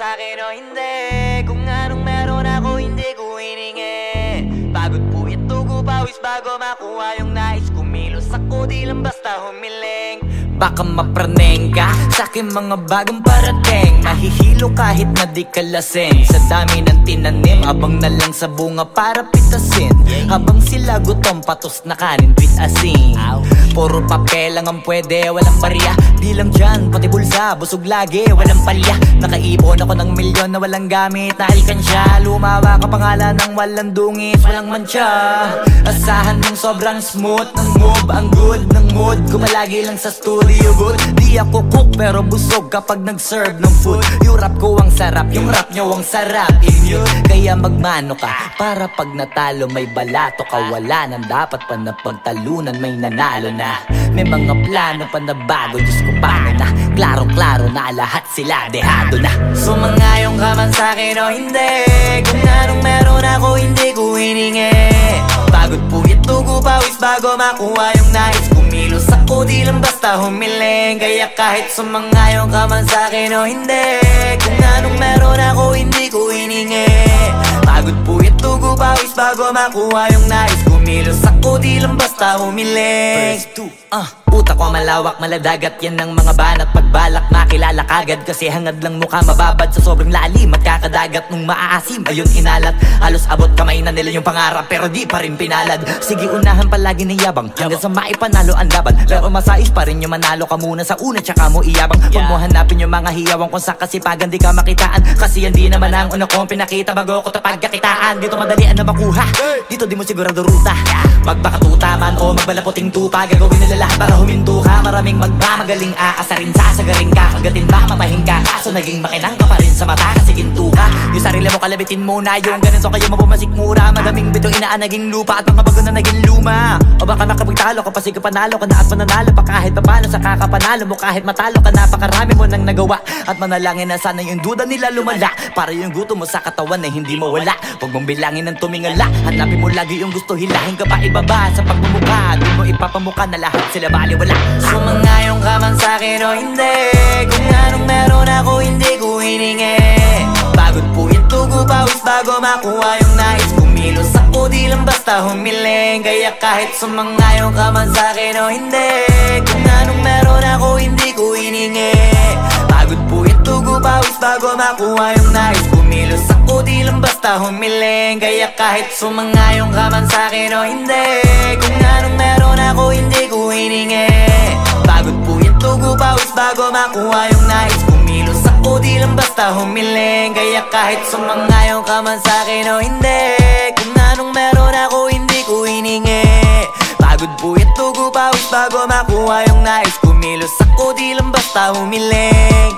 sa akin o hindi. Kung anong meron ako hindi ko hiningi. Pagod po ito ko pawis bago makuha yung nais. Kumilos ako di lang basta humiling. Baka mapraneng ka sa akin mga bagong parating. Mahihilo kahit na di ka Sa dami ng tinanim Habang na lang sa bunga para pitasin. Habang sila gutom patos na kanin with asin. Puro papel lang ang pwede Walang barya. Di lang dyan pati bulsa Busog lagi walang palya. Nakaipon ako ng milyon na walang gamit Na alkansya Lumawa ka pangalan ng walang dungis Walang mancha Asahan mong sobrang smooth Ng move ang good ng mood. Kumalagi lang sa studio good. Di ako cook pero busog kapag nag-serve ng food. Yung rap ko ang sarap Yung rap nyo ang sarap Immune Kaya magmano ka Para pag natalo may balato ka. Wala nang dapat pa na pagtalunan May nanalo na. May mga plano pa na bago Diyos ko paano na? Klaro-klaro na lahat sila Dehado na. Sumangayong ka man sa'kin o hindi Kung anong meron ako hindi ko hiningi. Pagod ito ko pawis bago makuha yung nais Kumilos ako di lang basta humiling Kaya kahit sumangayong ka man sa'kin o hindi Kung anong meron ako hindi ko hiningi Pagod po ito ko pawis bago makuha yung nais. Kumilos ako di lang basta humiling First two, uh. Utak ko malawak, maladagat Yan ang mga banat. Pagbalak makilala kagad. Kasi hangad lang mukha mababad. Sa sobrang lalim at kakadagat Nung maaasim. Ayun inalat Halos abot kamay na nila yung pangarap Pero di pa rin pinalad. Sige unahan palagi ni yabang. Hanggang sa maipanalo ang laban. Pero masais pa rin yung manalo ka muna sa una Tsaka mo iyabang. Huwag mo hanapin yung mga hiyawang Kung sa kasipagan di ka makitaan. Kasi yan di naman ang una kong pinakita. Bago ko tapagkakitaan Dito madalian na makuha Dito di mo sigurado ruta. Magbakatuta man o magbalaputing tupa Gagawin nila lahat para huminto ka Maraming magmamagaling aasarin Sasagaring ka, kagatin ba mapahin ka Kaso naging makinang ka pa rin sa mata. Kasi ginto ka Yung sarili mo kalabitin muna Yung ganito kayo mapumasik mura. Madaming bito inaan naging lupa At mga bago na naging luma. O baka makapagtalo ka pa sige panalo ka na At mananalo pa kahit papano Sa kakapanalo mo. Kahit matalo ka Napakarami mo nang nagawa. At manalangin na sana yung duda nila lumala. Para yung gutom mo sa katawan na hindi mo wala Huwag mong bilangin ng tumingala. Hanapin mo lagi yung gusto hilahin ka pa ibaba Sa pagmumukha. Doon mo ipapamuka na lahat sila baliwala Sumangayong ka man sa'kin o hindi. Kung anong meron ako hindi ko hiningi. Pagod po ito ko pawis bago makuha yung nais. Kumilos ako di lang basta humiling Kaya kahit sumangayong ka man sa'kin o hindi. Kung anong meron ako hindi ko hiningi. Pagod po ito ko pawis bago makuha yung nais basta humiling Kaya kahit sumangayong ka man sa'kin o hindi. Kung anong meron ako hindi ko hiningi. Pagod po ito ko pawis bago makuha yung nais. Kumilos ako di lang basta humiling Kaya kahit sumangayong ka man sa'kin o hindi. Kung anong meron ako hindi ko hiningi. Pagod po ito ko pawis bago makuha yung nais. Kumilos ako di lang basta humiling